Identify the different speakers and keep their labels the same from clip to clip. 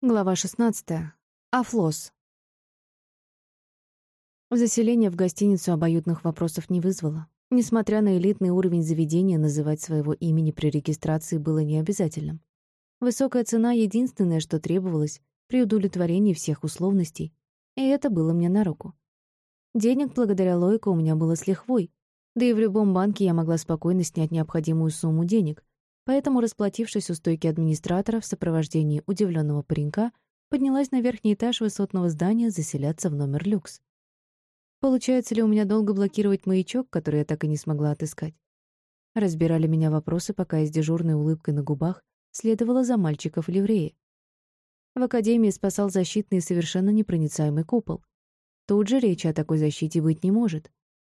Speaker 1: Глава 16. Афлос. Заселение в гостиницу обоюдных вопросов не вызвало. Несмотря на элитный уровень заведения, называть своего имени при регистрации было необязательным. Высокая цена — единственное, что требовалось при удовлетворении всех условностей, и это было мне на руку. Денег благодаря Лойко у меня было с лихвой, да и в любом банке я могла спокойно снять необходимую сумму денег, Поэтому, расплатившись у стойки администратора в сопровождении удивленного паренька, поднялась на верхний этаж высотного здания заселяться в номер люкс. Получается ли у меня долго блокировать маячок, который я так и не смогла отыскать? Разбирали меня вопросы, пока я с дежурной улыбкой на губах следовала за мальчиков ливреи. В академии спасал защитный и совершенно непроницаемый купол. Тут же речи о такой защите быть не может.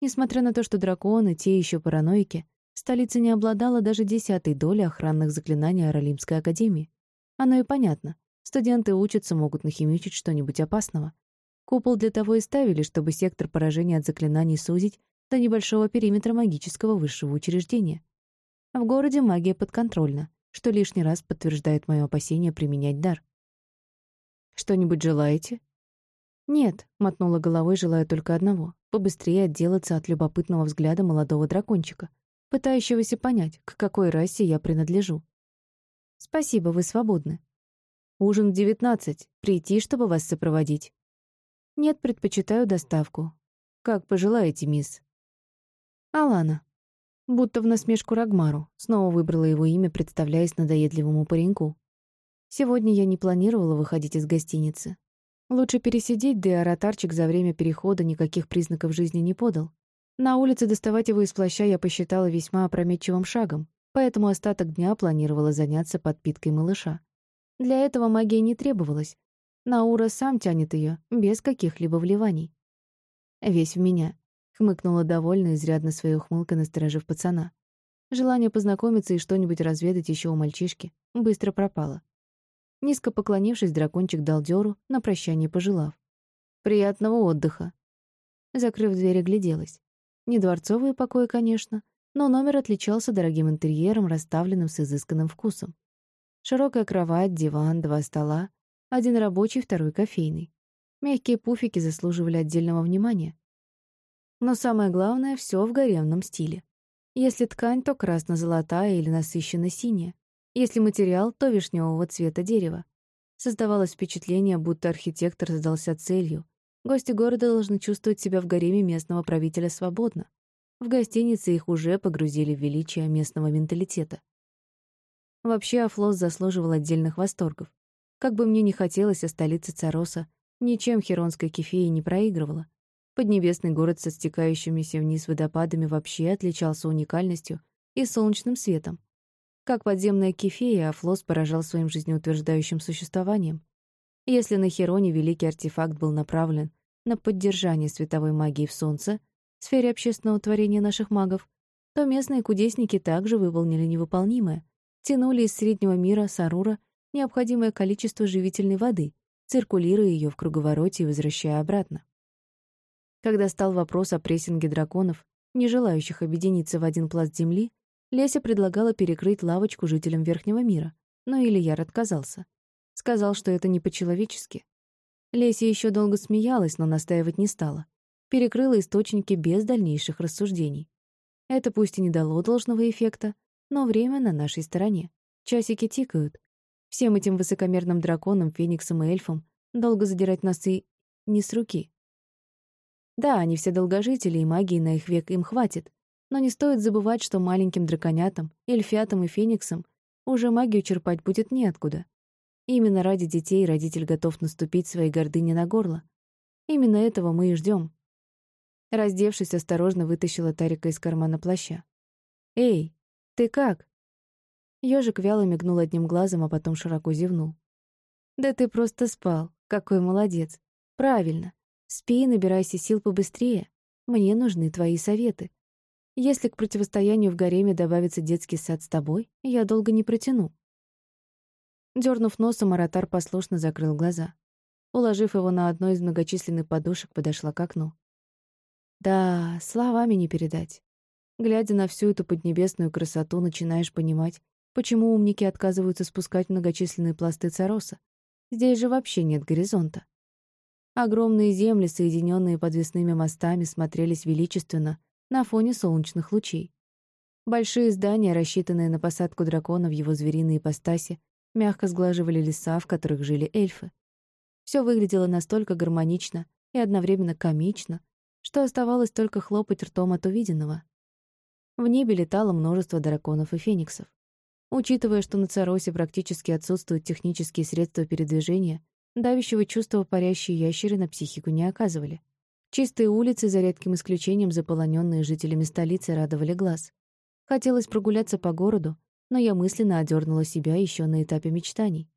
Speaker 1: Несмотря на то, что драконы, те еще параноики, Столица не обладала даже десятой долей охранных заклинаний Аралимской академии. Оно и понятно. Студенты учатся, могут нахимичить что-нибудь опасного. Купол для того и ставили, чтобы сектор поражения от заклинаний сузить до небольшого периметра магического высшего учреждения. В городе магия подконтрольна, что лишний раз подтверждает мое опасение применять дар. «Что-нибудь желаете?» «Нет», — мотнула головой, желая только одного — побыстрее отделаться от любопытного взгляда молодого дракончика, пытающегося понять, к какой расе я принадлежу. «Спасибо, вы свободны». «Ужин в девятнадцать. Прийти, чтобы вас сопроводить». «Нет, предпочитаю доставку». «Как пожелаете, мисс». «Алана». Будто в насмешку Рагмару. Снова выбрала его имя, представляясь надоедливому пареньку. Сегодня я не планировала выходить из гостиницы. Лучше пересидеть, да и аратарчик за время перехода никаких признаков жизни не подал. На улице доставать его из плаща я посчитала весьма опрометчивым шагом, поэтому остаток дня планировала заняться подпиткой малыша. Для этого магия не требовалась. Наура сам тянет ее, без каких-либо вливаний. «Весь в меня», — хмыкнула довольно, изрядно своей ухмылкой насторожив пацана. Желание познакомиться и что-нибудь разведать еще у мальчишки быстро пропало. Низко поклонившись, дракончик дал дёру, на прощание пожелав. «Приятного отдыха». Закрыв дверь, огляделась. Не дворцовые покои, конечно, но номер отличался дорогим интерьером, расставленным с изысканным вкусом. Широкая кровать, диван, два стола, один рабочий, второй кофейный. Мягкие пуфики заслуживали отдельного внимания. Но самое главное — все в гаремном стиле. Если ткань, то красно-золотая или насыщенно-синяя. Если материал, то вишневого цвета дерева. Создавалось впечатление, будто архитектор задался целью Гости города должны чувствовать себя в гареме местного правителя свободно. В гостинице их уже погрузили в величие местного менталитета. Вообще, Афлос заслуживал отдельных восторгов. Как бы мне ни хотелось, а столица Цароса ничем херонской кефеи не проигрывала. Поднебесный город со стекающимися вниз водопадами вообще отличался уникальностью и солнечным светом. Как подземная кефея, Афлос поражал своим жизнеутверждающим существованием. Если на Хероне великий артефакт был направлен на поддержание световой магии в Солнце, сфере общественного творения наших магов, то местные кудесники также выполнили невыполнимое, тянули из среднего мира Сарура необходимое количество живительной воды, циркулируя ее в круговороте и возвращая обратно. Когда стал вопрос о прессинге драконов, не желающих объединиться в один пласт земли, Леся предлагала перекрыть лавочку жителям Верхнего мира, но Ильяр отказался. Сказал, что это не по-человечески, Леся еще долго смеялась, но настаивать не стала. Перекрыла источники без дальнейших рассуждений. Это пусть и не дало должного эффекта, но время на нашей стороне. Часики тикают. Всем этим высокомерным драконам, фениксам и эльфам долго задирать носы не с руки. Да, они все долгожители, и магии на их век им хватит. Но не стоит забывать, что маленьким драконятам, эльфятам и фениксам уже магию черпать будет неоткуда. Именно ради детей родитель готов наступить своей гордыне на горло. Именно этого мы и ждем. Раздевшись, осторожно вытащила Тарика из кармана плаща. «Эй, ты как?» Ёжик вяло мигнул одним глазом, а потом широко зевнул. «Да ты просто спал. Какой молодец. Правильно. Спи и набирайся сил побыстрее. Мне нужны твои советы. Если к противостоянию в гареме добавится детский сад с тобой, я долго не протяну. Дернув носом, Аратар послушно закрыл глаза. Уложив его на одной из многочисленных подушек, подошла к окну. Да, словами не передать. Глядя на всю эту поднебесную красоту, начинаешь понимать, почему умники отказываются спускать многочисленные пласты цароса. Здесь же вообще нет горизонта. Огромные земли, соединенные подвесными мостами, смотрелись величественно на фоне солнечных лучей. Большие здания, рассчитанные на посадку дракона в его звериной ипостаси, мягко сглаживали леса, в которых жили эльфы. Все выглядело настолько гармонично и одновременно комично, что оставалось только хлопать ртом от увиденного. В небе летало множество драконов и фениксов. Учитывая, что на Царосе практически отсутствуют технические средства передвижения, давящего чувства парящие ящеры на психику не оказывали. Чистые улицы, за редким исключением заполоненные жителями столицы, радовали глаз. Хотелось прогуляться по городу, но я мысленно одернула себя еще на этапе мечтаний.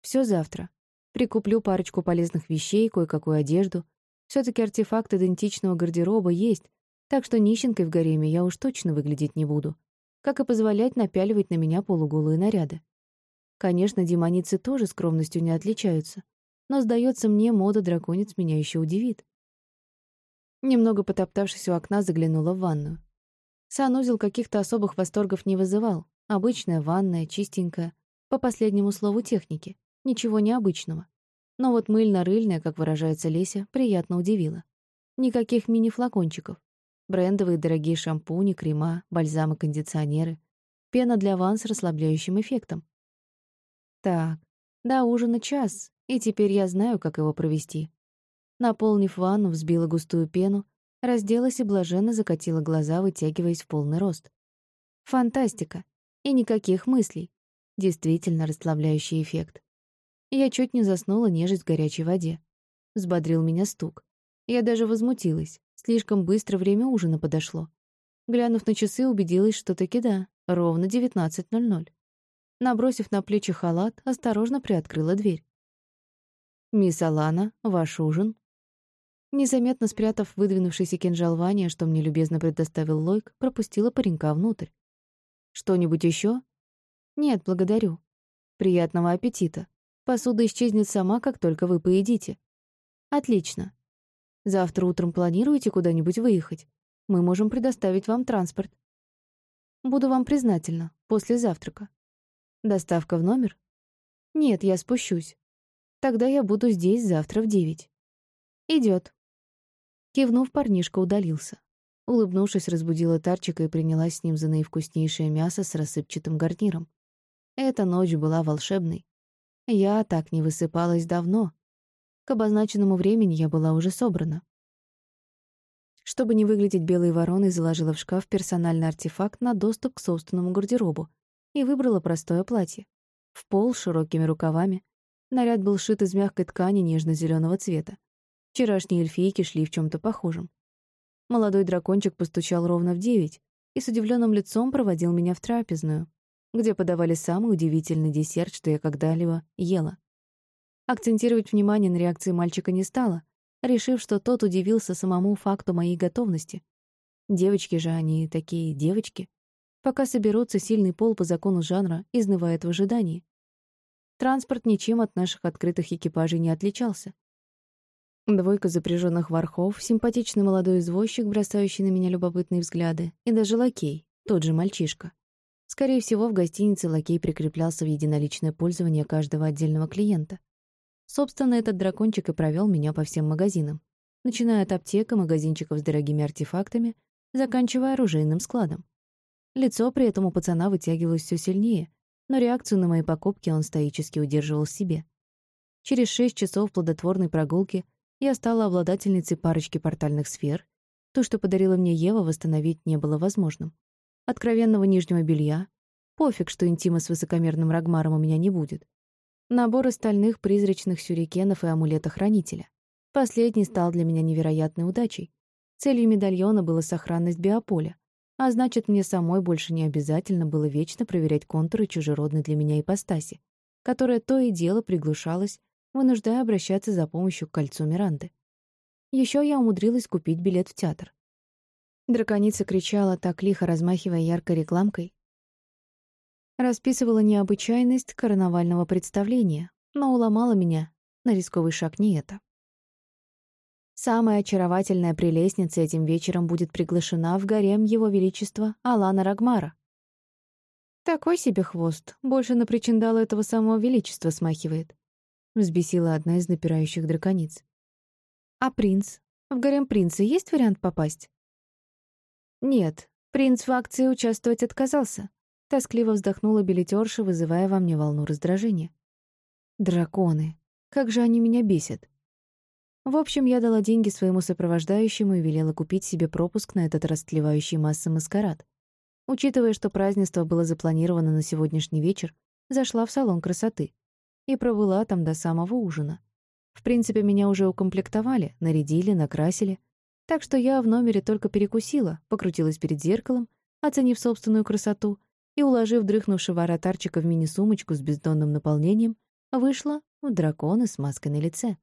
Speaker 1: Все завтра. Прикуплю парочку полезных вещей, кое-какую одежду. все таки артефакт идентичного гардероба есть, так что нищенкой в гареме я уж точно выглядеть не буду как и позволять напяливать на меня полуголые наряды. Конечно, демоницы тоже скромностью не отличаются, но, сдается мне, мода драконец меня еще удивит. Немного потоптавшись у окна, заглянула в ванную. Санузел каких-то особых восторгов не вызывал. Обычная ванная, чистенькая, по последнему слову техники, ничего необычного. Но вот мыльно-рыльная, как выражается Леся, приятно удивила. Никаких мини-флакончиков. Брендовые дорогие шампуни, крема, бальзамы, кондиционеры. Пена для ванн с расслабляющим эффектом. Так, до ужина час, и теперь я знаю, как его провести. Наполнив ванну, взбила густую пену, разделась и блаженно закатила глаза, вытягиваясь в полный рост. Фантастика! И никаких мыслей. Действительно расслабляющий эффект. Я чуть не заснула, нежесть в горячей воде. Взбодрил меня стук. Я даже возмутилась. Слишком быстро время ужина подошло. Глянув на часы, убедилась, что таки да, ровно 19.00. Набросив на плечи халат, осторожно приоткрыла дверь. «Мисс Алана, ваш ужин?» Незаметно спрятав выдвинувшийся кинжал Ваня, что мне любезно предоставил Лойк, пропустила паренька внутрь. «Что-нибудь еще? «Нет, благодарю. Приятного аппетита. Посуда исчезнет сама, как только вы поедите». «Отлично. Завтра утром планируете куда-нибудь выехать? Мы можем предоставить вам транспорт. Буду вам признательна. После завтрака. Доставка в номер? Нет, я спущусь. Тогда я буду здесь завтра в девять. Идет. Кивнув, парнишка удалился. Улыбнувшись, разбудила Тарчика и принялась с ним за наивкуснейшее мясо с рассыпчатым гарниром. Эта ночь была волшебной. Я так не высыпалась давно, к обозначенному времени я была уже собрана. Чтобы не выглядеть белой вороной, заложила в шкаф персональный артефакт на доступ к собственному гардеробу и выбрала простое платье. В пол, широкими рукавами. Наряд был шит из мягкой ткани нежно зеленого цвета. Вчерашние эльфийки шли в чем то похожем. Молодой дракончик постучал ровно в девять и с удивленным лицом проводил меня в трапезную, где подавали самый удивительный десерт, что я когда-либо ела. Акцентировать внимание на реакции мальчика не стала, решив, что тот удивился самому факту моей готовности. Девочки же они такие девочки. Пока соберутся, сильный пол по закону жанра изнывает в ожидании. Транспорт ничем от наших открытых экипажей не отличался. Двойка запряженных ворхов, симпатичный молодой извозчик, бросающий на меня любопытные взгляды, и даже лакей, тот же мальчишка. Скорее всего, в гостинице лакей прикреплялся в единоличное пользование каждого отдельного клиента. Собственно, этот дракончик и провел меня по всем магазинам, начиная от аптека, магазинчиков с дорогими артефактами, заканчивая оружейным складом. Лицо при этом у пацана вытягивалось все сильнее, но реакцию на мои покупки он стоически удерживал в себе. Через шесть часов плодотворной прогулки я стала обладательницей парочки портальных сфер. То, что подарила мне Ева, восстановить не было возможным. Откровенного нижнего белья. Пофиг, что интима с высокомерным Рагмаром у меня не будет. Набор остальных призрачных сюрикенов и амулета хранителя. Последний стал для меня невероятной удачей. Целью медальона была сохранность биополя, а значит, мне самой больше не обязательно было вечно проверять контуры чужеродной для меня ипостаси, которая то и дело приглушалась, вынуждая обращаться за помощью к кольцу Миранды. Еще я умудрилась купить билет в театр. Драконица кричала, так лихо размахивая яркой рекламкой, Расписывала необычайность карнавального представления, но уломала меня на рисковый шаг не это. Самая очаровательная прелестница этим вечером будет приглашена в гарем Его Величества Алана Рагмара. Такой себе хвост, больше на причиндала этого самого Величества смахивает. Взбесила одна из напирающих дракониц. «А принц? В гарем принца есть вариант попасть?» «Нет, принц в акции участвовать отказался», — тоскливо вздохнула билетерша, вызывая во мне волну раздражения. «Драконы! Как же они меня бесят!» В общем, я дала деньги своему сопровождающему и велела купить себе пропуск на этот растлевающий массы маскарад. Учитывая, что празднество было запланировано на сегодняшний вечер, зашла в салон красоты и пробыла там до самого ужина. В принципе, меня уже укомплектовали, нарядили, накрасили, так что я в номере только перекусила, покрутилась перед зеркалом, оценив собственную красоту и, уложив дрыхнувшего аратарчика в мини-сумочку с бездонным наполнением, вышла в дракона с маской на лице.